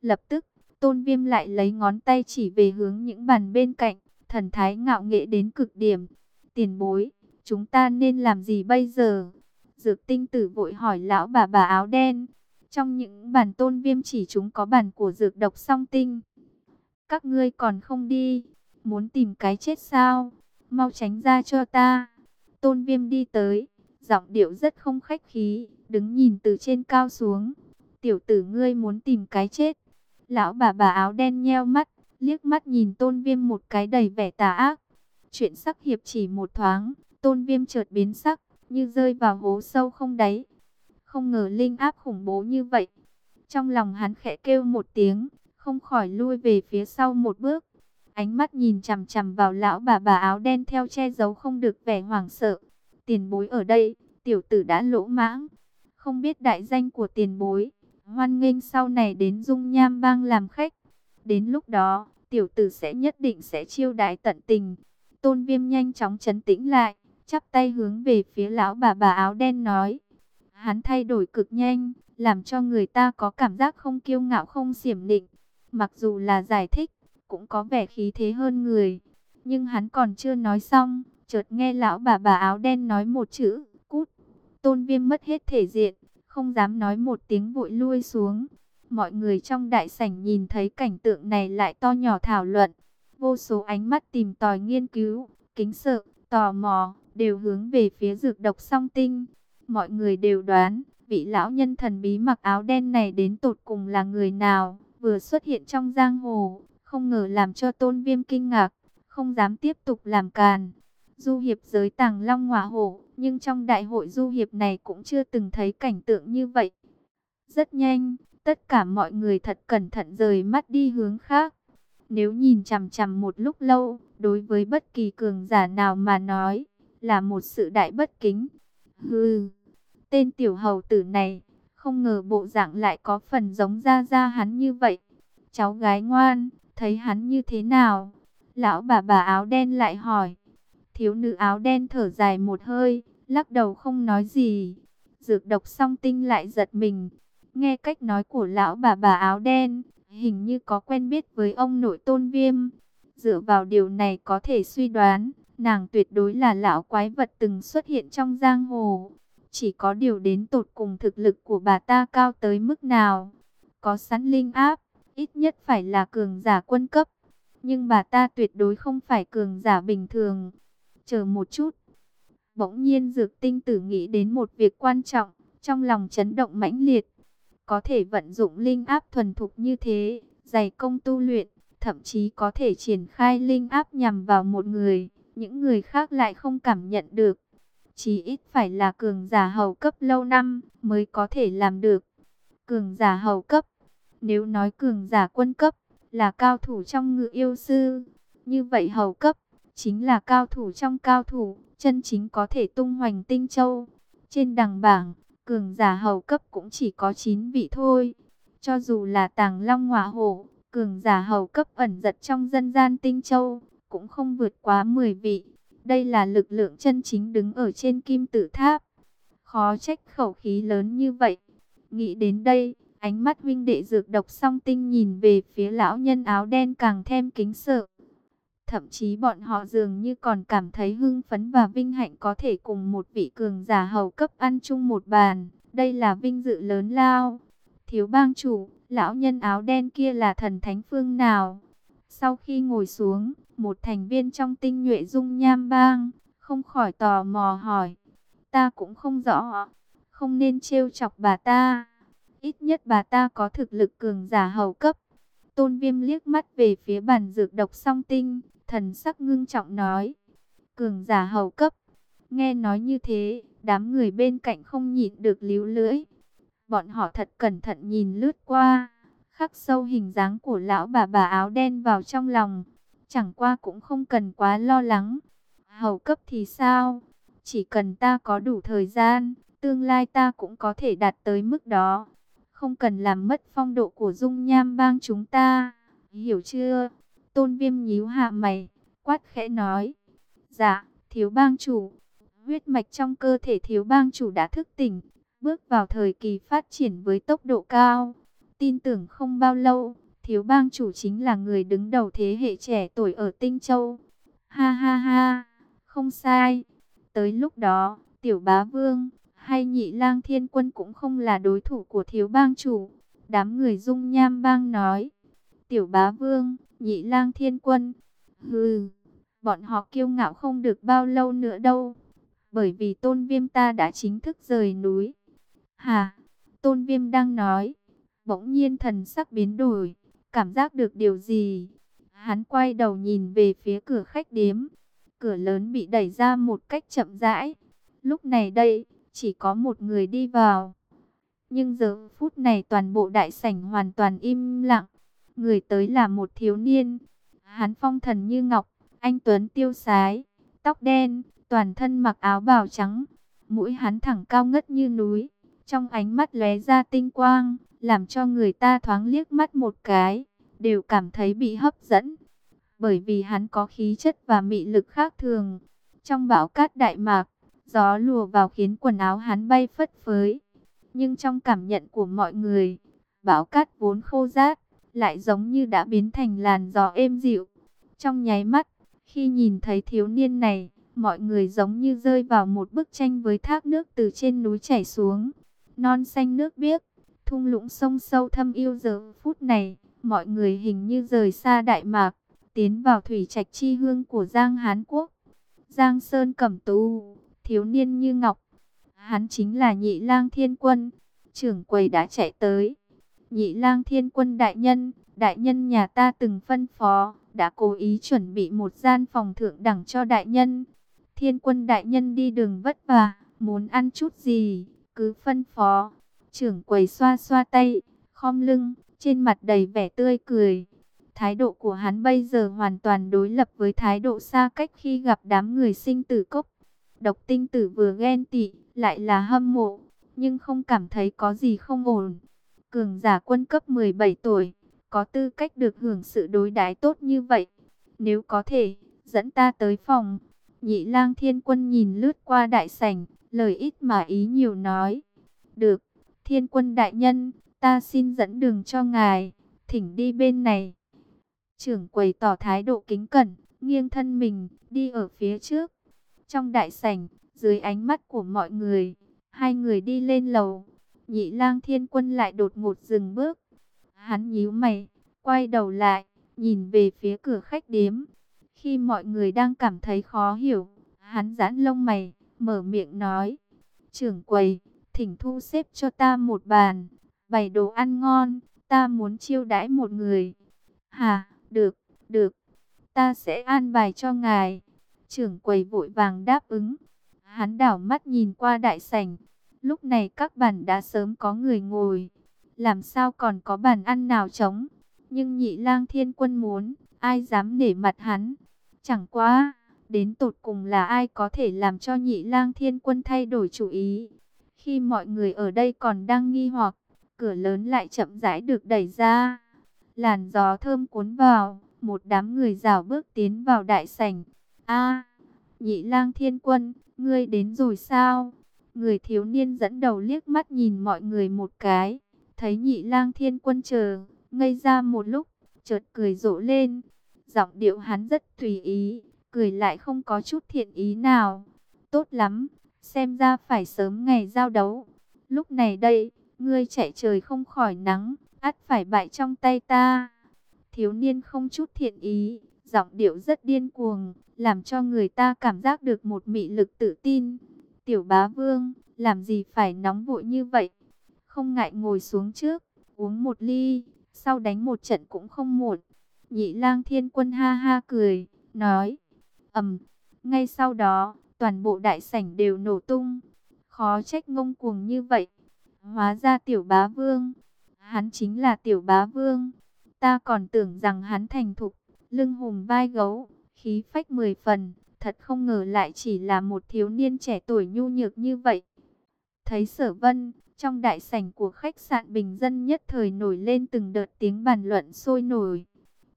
Speaker 1: Lập tức, Tôn Viêm lại lấy ngón tay chỉ về hướng những bàn bên cạnh, thần thái ngạo nghệ đến cực điểm. Tiền bối, chúng ta nên làm gì bây giờ? Dược tinh tử vội hỏi lão bà bà áo đen. Trong những bàn tôn viêm chỉ chúng có bàn của dược độc song tinh. Các ngươi còn không đi. Muốn tìm cái chết sao? Mau tránh ra cho ta. Tôn viêm đi tới. Giọng điệu rất không khách khí. Đứng nhìn từ trên cao xuống. Tiểu tử ngươi muốn tìm cái chết. Lão bà bà áo đen nheo mắt. Liếc mắt nhìn tôn viêm một cái đầy vẻ tà ác. Chuyện sắc hiệp chỉ một thoáng. Tôn viêm chợt biến sắc. Như rơi vào hố sâu không đáy không ngờ linh áp khủng bố như vậy. Trong lòng hắn khẽ kêu một tiếng, không khỏi lui về phía sau một bước. Ánh mắt nhìn chằm chằm vào lão bà bà áo đen theo che giấu không được vẻ hoảng sợ. Tiền bối ở đây, tiểu tử đã lỗ mãng. Không biết đại danh của tiền bối, hoan nghênh sau này đến dung nham bang làm khách. Đến lúc đó, tiểu tử sẽ nhất định sẽ chiêu đãi tận tình. Tôn viêm nhanh chóng chấn tĩnh lại, chắp tay hướng về phía lão bà bà áo đen nói. Hắn thay đổi cực nhanh, làm cho người ta có cảm giác không kiêu ngạo không xiểm nịnh. Mặc dù là giải thích, cũng có vẻ khí thế hơn người. Nhưng hắn còn chưa nói xong, chợt nghe lão bà bà áo đen nói một chữ, cút. Tôn viêm mất hết thể diện, không dám nói một tiếng vội lui xuống. Mọi người trong đại sảnh nhìn thấy cảnh tượng này lại to nhỏ thảo luận. Vô số ánh mắt tìm tòi nghiên cứu, kính sợ, tò mò, đều hướng về phía dược độc song tinh. Mọi người đều đoán, vị lão nhân thần bí mặc áo đen này đến tột cùng là người nào, vừa xuất hiện trong giang hồ, không ngờ làm cho tôn viêm kinh ngạc, không dám tiếp tục làm càn. Du hiệp giới tàng long hỏa hổ, nhưng trong đại hội du hiệp này cũng chưa từng thấy cảnh tượng như vậy. Rất nhanh, tất cả mọi người thật cẩn thận rời mắt đi hướng khác. Nếu nhìn chằm chằm một lúc lâu, đối với bất kỳ cường giả nào mà nói, là một sự đại bất kính. Hừ, tên tiểu hầu tử này, không ngờ bộ dạng lại có phần giống ra ra hắn như vậy. Cháu gái ngoan, thấy hắn như thế nào? Lão bà bà áo đen lại hỏi. Thiếu nữ áo đen thở dài một hơi, lắc đầu không nói gì. Dược độc song tinh lại giật mình. Nghe cách nói của lão bà bà áo đen, hình như có quen biết với ông nội tôn viêm. Dựa vào điều này có thể suy đoán, nàng tuyệt đối là lão quái vật từng xuất hiện trong giang hồ. Chỉ có điều đến tột cùng thực lực của bà ta cao tới mức nào. Có sẵn linh áp, ít nhất phải là cường giả quân cấp. Nhưng bà ta tuyệt đối không phải cường giả bình thường. Chờ một chút. Bỗng nhiên dược tinh tử nghĩ đến một việc quan trọng, trong lòng chấn động mãnh liệt. Có thể vận dụng linh áp thuần thục như thế, dày công tu luyện, thậm chí có thể triển khai linh áp nhằm vào một người, những người khác lại không cảm nhận được. Chỉ ít phải là cường giả hầu cấp lâu năm mới có thể làm được. Cường giả hầu cấp, nếu nói cường giả quân cấp, là cao thủ trong ngự yêu sư. Như vậy hầu cấp, chính là cao thủ trong cao thủ, chân chính có thể tung hoành tinh châu. Trên đằng bảng, cường giả hầu cấp cũng chỉ có 9 vị thôi. Cho dù là tàng long hỏa hổ, cường giả hầu cấp ẩn giật trong dân gian tinh châu, cũng không vượt quá 10 vị. Đây là lực lượng chân chính đứng ở trên kim tự tháp. Khó trách khẩu khí lớn như vậy. Nghĩ đến đây, ánh mắt huynh đệ dược độc song tinh nhìn về phía lão nhân áo đen càng thêm kính sợ. Thậm chí bọn họ dường như còn cảm thấy hưng phấn và vinh hạnh có thể cùng một vị cường giả hầu cấp ăn chung một bàn. Đây là vinh dự lớn lao. Thiếu bang chủ, lão nhân áo đen kia là thần thánh phương nào? Sau khi ngồi xuống, một thành viên trong tinh nhuệ dung nham bang, không khỏi tò mò hỏi. Ta cũng không rõ, không nên trêu chọc bà ta. Ít nhất bà ta có thực lực cường giả hầu cấp. Tôn viêm liếc mắt về phía bàn dược độc song tinh, thần sắc ngưng trọng nói. Cường giả hầu cấp. Nghe nói như thế, đám người bên cạnh không nhịn được líu lưỡi. Bọn họ thật cẩn thận nhìn lướt qua, khắc sâu hình dáng của lão bà bà áo đen vào trong lòng. Chẳng qua cũng không cần quá lo lắng. Hầu cấp thì sao? Chỉ cần ta có đủ thời gian, tương lai ta cũng có thể đạt tới mức đó. Không cần làm mất phong độ của dung nham bang chúng ta. Hiểu chưa? Tôn viêm nhíu hạ mày, quát khẽ nói. Dạ, thiếu bang chủ. Huyết mạch trong cơ thể thiếu bang chủ đã thức tỉnh, bước vào thời kỳ phát triển với tốc độ cao. Tin tưởng không bao lâu, thiếu bang chủ chính là người đứng đầu thế hệ trẻ tuổi ở Tinh Châu. Ha ha ha, không sai. Tới lúc đó, tiểu bá vương hay nhị lang thiên quân cũng không là đối thủ của thiếu bang chủ. Đám người dung nham bang nói, tiểu bá vương, nhị lang thiên quân, hừ, bọn họ kiêu ngạo không được bao lâu nữa đâu. Bởi vì tôn viêm ta đã chính thức rời núi. Hà, tôn viêm đang nói, bỗng nhiên thần sắc biến đổi, cảm giác được điều gì. Hắn quay đầu nhìn về phía cửa khách điếm, cửa lớn bị đẩy ra một cách chậm rãi. Lúc này đây, chỉ có một người đi vào. Nhưng giờ phút này toàn bộ đại sảnh hoàn toàn im lặng. Người tới là một thiếu niên. Hắn phong thần như ngọc, anh Tuấn tiêu sái, tóc đen, toàn thân mặc áo bào trắng. Mũi hắn thẳng cao ngất như núi, trong ánh mắt lóe ra tinh quang, làm cho người ta thoáng liếc mắt một cái, đều cảm thấy bị hấp dẫn. Bởi vì hắn có khí chất và mị lực khác thường. Trong bão cát đại mạc, gió lùa vào khiến quần áo hắn bay phất phới. Nhưng trong cảm nhận của mọi người, bão cát vốn khô rát, lại giống như đã biến thành làn gió êm dịu. Trong nháy mắt, khi nhìn thấy thiếu niên này, mọi người giống như rơi vào một bức tranh với thác nước từ trên núi chảy xuống. Non xanh nước biếc, thung lũng sông sâu thâm yêu giờ phút này, mọi người hình như rời xa Đại Mạc, tiến vào thủy trạch chi hương của Giang Hán Quốc. Giang Sơn Cẩm tu thiếu niên như ngọc, hắn chính là nhị lang thiên quân, trưởng quầy đã chạy tới. Nhị lang thiên quân đại nhân, đại nhân nhà ta từng phân phó, đã cố ý chuẩn bị một gian phòng thượng đẳng cho đại nhân. Thiên quân đại nhân đi đường vất vả, muốn ăn chút gì, cứ phân phó. Trưởng quầy xoa xoa tay, khom lưng, trên mặt đầy vẻ tươi cười. Thái độ của hắn bây giờ hoàn toàn đối lập với thái độ xa cách khi gặp đám người sinh tử cốc. Độc tinh tử vừa ghen tị, lại là hâm mộ, nhưng không cảm thấy có gì không ổn. Cường giả quân cấp 17 tuổi, có tư cách được hưởng sự đối đãi tốt như vậy. Nếu có thể, dẫn ta tới phòng. Nhị lang thiên quân nhìn lướt qua đại sảnh, lời ít mà ý nhiều nói. Được, thiên quân đại nhân, ta xin dẫn đường cho ngài, thỉnh đi bên này. Trưởng quầy tỏ thái độ kính cẩn, nghiêng thân mình, đi ở phía trước. Trong đại sảnh, dưới ánh mắt của mọi người, hai người đi lên lầu. Nhị lang thiên quân lại đột ngột dừng bước. Hắn nhíu mày, quay đầu lại, nhìn về phía cửa khách điếm. Khi mọi người đang cảm thấy khó hiểu, hắn giãn lông mày, mở miệng nói. Trưởng quầy, thỉnh thu xếp cho ta một bàn, bày đồ ăn ngon, ta muốn chiêu đãi một người. Hà, được, được, ta sẽ an bài cho ngài. Trưởng quầy vội vàng đáp ứng. Hắn đảo mắt nhìn qua đại sảnh. Lúc này các bàn đã sớm có người ngồi. Làm sao còn có bàn ăn nào trống. Nhưng nhị lang thiên quân muốn, ai dám nể mặt hắn. Chẳng quá, đến tột cùng là ai có thể làm cho nhị lang thiên quân thay đổi chủ ý. Khi mọi người ở đây còn đang nghi hoặc, cửa lớn lại chậm rãi được đẩy ra. Làn gió thơm cuốn vào, một đám người rào bước tiến vào đại sảnh. A, nhị lang thiên quân, ngươi đến rồi sao? Người thiếu niên dẫn đầu liếc mắt nhìn mọi người một cái, thấy nhị lang thiên quân chờ, ngây ra một lúc, chợt cười rộ lên. Giọng điệu hắn rất tùy ý, cười lại không có chút thiện ý nào. Tốt lắm, xem ra phải sớm ngày giao đấu. Lúc này đây, ngươi chạy trời không khỏi nắng, ắt phải bại trong tay ta. Thiếu niên không chút thiện ý, giọng điệu rất điên cuồng, làm cho người ta cảm giác được một mị lực tự tin. Tiểu bá vương, làm gì phải nóng vội như vậy? Không ngại ngồi xuống trước, uống một ly, sau đánh một trận cũng không muộn. Nhị lang thiên quân ha ha cười, nói, ầm, ngay sau đó, toàn bộ đại sảnh đều nổ tung. Khó trách ngông cuồng như vậy. Hóa ra tiểu bá vương, hắn chính là tiểu bá vương. Ta còn tưởng rằng hắn thành thục, lưng hùm vai gấu, khí phách mười phần. Thật không ngờ lại chỉ là một thiếu niên trẻ tuổi nhu nhược như vậy. Thấy sở vân, trong đại sảnh của khách sạn bình dân nhất thời nổi lên từng đợt tiếng bàn luận sôi nổi.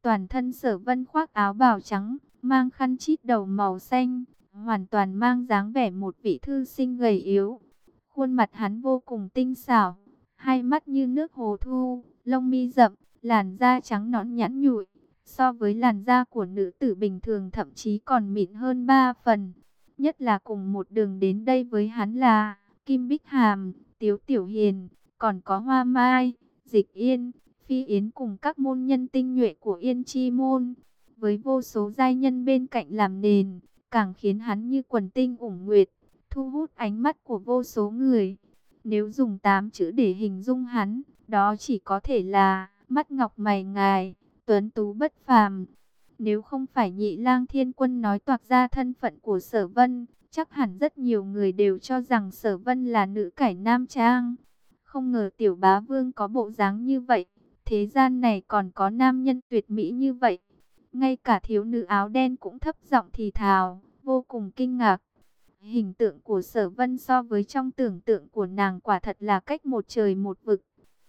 Speaker 1: Toàn thân sở vân khoác áo bào trắng, mang khăn chít đầu màu xanh, hoàn toàn mang dáng vẻ một vị thư sinh gầy yếu. Khuôn mặt hắn vô cùng tinh xảo, hai mắt như nước hồ thu, lông mi rậm, làn da trắng nõn nhẵn nhụi. So với làn da của nữ tử bình thường thậm chí còn mịn hơn ba phần. Nhất là cùng một đường đến đây với hắn là Kim Bích Hàm, Tiếu Tiểu Hiền, còn có Hoa Mai, Dịch Yên, Phi Yến cùng các môn nhân tinh nhuệ của Yên Chi Môn. Với vô số giai nhân bên cạnh làm nền, càng khiến hắn như quần tinh ủng nguyệt, thu hút ánh mắt của vô số người. Nếu dùng tám chữ để hình dung hắn, đó chỉ có thể là mắt ngọc mày ngài, tuấn tú bất phàm. Nếu không phải nhị lang thiên quân nói toạc ra thân phận của sở vân, chắc hẳn rất nhiều người đều cho rằng sở vân là nữ cải nam trang. Không ngờ tiểu bá vương có bộ dáng như vậy. Thế gian này còn có nam nhân tuyệt mỹ như vậy. Ngay cả thiếu nữ áo đen cũng thấp giọng thì thào, vô cùng kinh ngạc. Hình tượng của sở vân so với trong tưởng tượng của nàng quả thật là cách một trời một vực.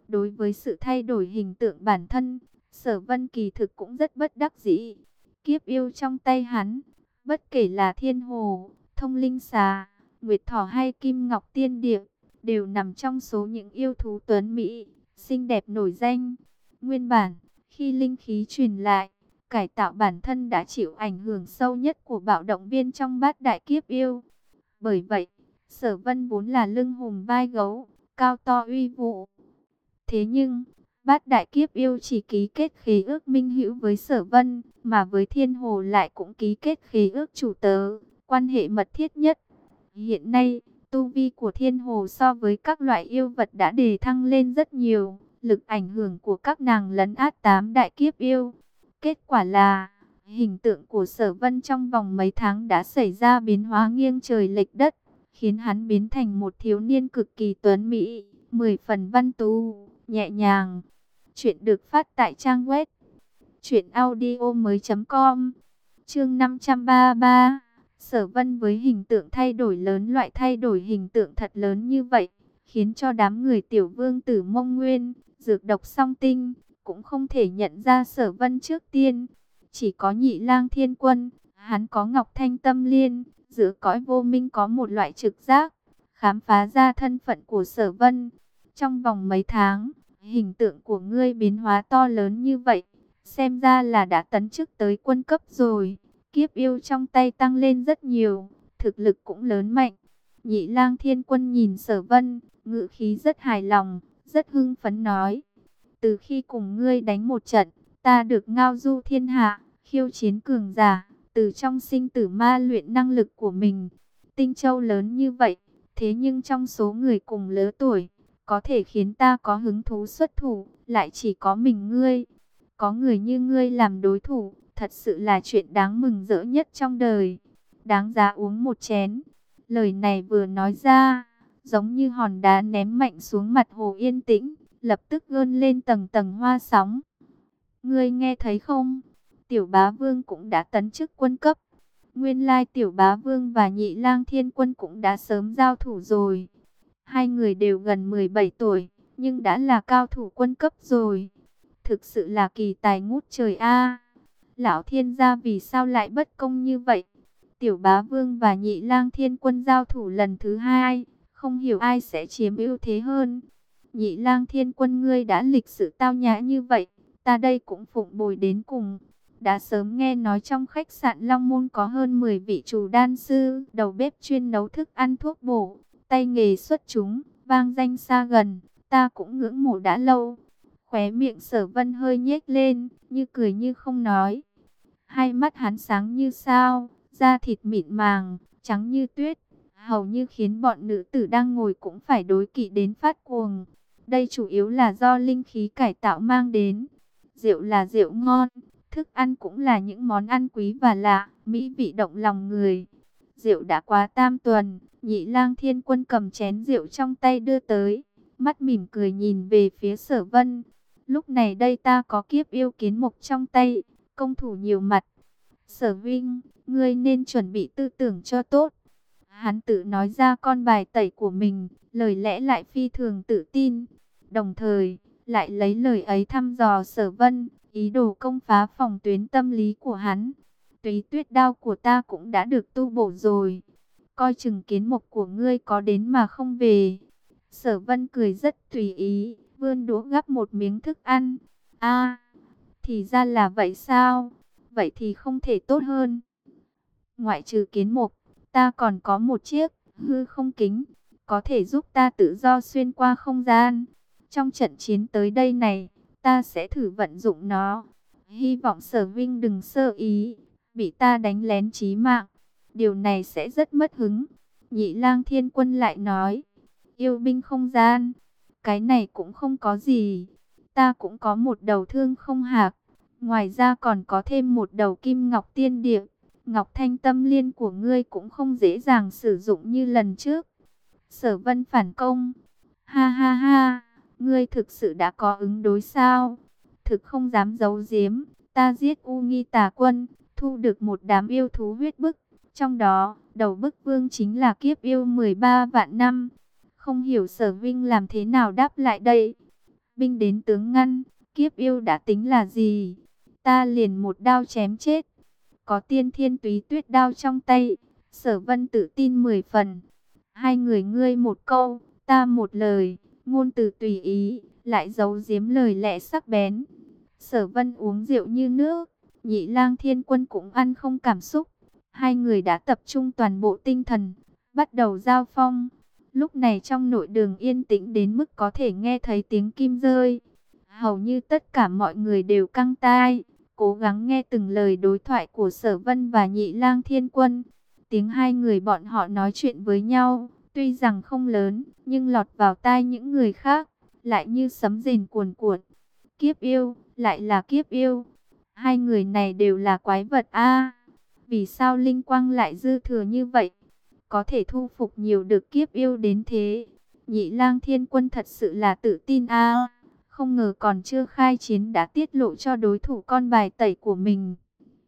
Speaker 1: Đối với sự thay đổi hình tượng bản thân, sở vân kỳ thực cũng rất bất đắc dĩ. Kiếp yêu trong tay hắn, bất kể là thiên hồ, thông linh xà, nguyệt thỏ hay kim ngọc tiên điệp, đều nằm trong số những yêu thú tuấn Mỹ, xinh đẹp nổi danh. Nguyên bản, khi linh khí truyền lại, cải tạo bản thân đã chịu ảnh hưởng sâu nhất của bạo động viên trong bát đại kiếp yêu. Bởi vậy, sở vân vốn là lưng hùng vai gấu, cao to uy vũ. Thế nhưng, bát đại kiếp yêu chỉ ký kết khế ước minh hữu với sở vân, mà với thiên hồ lại cũng ký kết khế ước chủ tớ, quan hệ mật thiết nhất. Hiện nay, tu vi của thiên hồ so với các loại yêu vật đã đề thăng lên rất nhiều, lực ảnh hưởng của các nàng lấn át tám đại kiếp yêu. Kết quả là, hình tượng của sở vân trong vòng mấy tháng đã xảy ra biến hóa nghiêng trời lệch đất, khiến hắn biến thành một thiếu niên cực kỳ tuấn mỹ, mười phần văn tú, nhẹ nhàng. Chuyện được phát tại trang web truyệnaudiomoi.com. Chương 533. Sở Vân với hình tượng thay đổi lớn loại thay đổi hình tượng thật lớn như vậy, khiến cho đám người tiểu vương tử Mông Nguyên, dược độc song tinh, cũng không thể nhận ra sở vân trước tiên. Chỉ có nhị lang thiên quân, hắn có ngọc thanh tâm liên, giữa cõi vô minh có một loại trực giác, khám phá ra thân phận của sở vân. Trong vòng mấy tháng, hình tượng của ngươi biến hóa to lớn như vậy, xem ra là đã tấn chức tới quân cấp rồi. Kiếp yêu trong tay tăng lên rất nhiều, thực lực cũng lớn mạnh. Nhị lang thiên quân nhìn sở vân, ngự khí rất hài lòng, rất hưng phấn nói. Từ khi cùng ngươi đánh một trận, ta được ngao du thiên hạ, khiêu chiến cường giả, từ trong sinh tử ma luyện năng lực của mình. Tinh châu lớn như vậy, thế nhưng trong số người cùng lứa tuổi, có thể khiến ta có hứng thú xuất thủ, lại chỉ có mình ngươi. Có người như ngươi làm đối thủ, thật sự là chuyện đáng mừng rỡ nhất trong đời. Đáng giá uống một chén. Lời này vừa nói ra, giống như hòn đá ném mạnh xuống mặt hồ yên tĩnh lập tức gơn lên tầng tầng hoa sóng. Ngươi nghe thấy không? Tiểu bá vương cũng đã tấn chức quân cấp. Nguyên lai tiểu bá vương và nhị lang thiên quân cũng đã sớm giao thủ rồi. Hai người đều gần 17 tuổi, nhưng đã là cao thủ quân cấp rồi. Thực sự là kỳ tài ngút trời a. Lão thiên gia vì sao lại bất công như vậy? Tiểu bá vương và nhị lang thiên quân giao thủ lần thứ hai, không hiểu ai sẽ chiếm ưu thế hơn. Nhị lang thiên quân ngươi đã lịch sự tao nhã như vậy, ta đây cũng phụng bồi đến cùng. Đã sớm nghe nói trong khách sạn Long Môn có hơn 10 vị chủ đan sư, đầu bếp chuyên nấu thức ăn thuốc bổ, tay nghề xuất chúng, vang danh xa gần, ta cũng ngưỡng mộ đã lâu. Khóe miệng sở vân hơi nhếch lên, như cười như không nói. Hai mắt hắn sáng như sao, da thịt mịn màng, trắng như tuyết, hầu như khiến bọn nữ tử đang ngồi cũng phải đối kỵ đến phát cuồng. Đây chủ yếu là do linh khí cải tạo mang đến. Rượu là rượu ngon, thức ăn cũng là những món ăn quý và lạ, mỹ vị động lòng người. Rượu đã quá tam tuần, nhị lang thiên quân cầm chén rượu trong tay đưa tới, mắt mỉm cười nhìn về phía sở vân. Lúc này đây ta có kiếp yêu kiến mục trong tay, công thủ nhiều mặt. Sở Vinh, ngươi nên chuẩn bị tư tưởng cho tốt. Hắn tự nói ra con bài tẩy của mình, lời lẽ lại phi thường tự tin. Đồng thời, lại lấy lời ấy thăm dò sở vân, ý đồ công phá phòng tuyến tâm lý của hắn. Túy tuyết đao của ta cũng đã được tu bổ rồi. Coi chừng kiến mục của ngươi có đến mà không về. Sở vân cười rất tùy ý, vươn đũa gắp một miếng thức ăn. a thì ra là vậy sao? Vậy thì không thể tốt hơn. Ngoại trừ kiến mục, ta còn có một chiếc hư không kính, có thể giúp ta tự do xuyên qua không gian. Trong trận chiến tới đây này, ta sẽ thử vận dụng nó. Hy vọng sở vinh đừng sơ ý, bị ta đánh lén chí mạng. Điều này sẽ rất mất hứng. Nhị lang thiên quân lại nói, yêu binh không gian, cái này cũng không có gì. Ta cũng có một đầu thương không hạc, ngoài ra còn có thêm một đầu kim ngọc tiên địa Ngọc Thanh tâm liên của ngươi cũng không dễ dàng sử dụng như lần trước. Sở vân phản công, Ha ha ha, ngươi thực sự đã có ứng đối sao? Thực không dám giấu giếm, ta giết U Nghi Tà Quân, thu được một đám yêu thú huyết bức. Trong đó, đầu bức vương chính là kiếp yêu 13 vạn năm. Không hiểu sở vinh làm thế nào đáp lại đây. Binh đến tướng ngăn, kiếp yêu đã tính là gì? Ta liền một đao chém chết. Có tiên thiên túy tuyết đao trong tay, sở vân tự tin 10 phần. Hai người ngươi một câu, ta một lời, ngôn từ tùy ý, lại giấu giếm lời lẽ sắc bén. Sở vân uống rượu như nước, nhị lang thiên quân cũng ăn không cảm xúc. Hai người đã tập trung toàn bộ tinh thần, bắt đầu giao phong. Lúc này trong nội đường yên tĩnh đến mức có thể nghe thấy tiếng kim rơi. Hầu như tất cả mọi người đều căng tai, cố gắng nghe từng lời đối thoại của sở vân và nhị lang thiên quân. Tiếng hai người bọn họ nói chuyện với nhau, tuy rằng không lớn, nhưng lọt vào tai những người khác, lại như sấm rền cuồn cuộn. Kiếp yêu, lại là kiếp yêu. Hai người này đều là quái vật a. vì sao linh quang lại dư thừa như vậy? Có thể thu phục nhiều được kiếp yêu đến thế. Nhị lang thiên quân thật sự là tự tin a. Không ngờ còn chưa khai chiến đã tiết lộ cho đối thủ con bài tẩy của mình.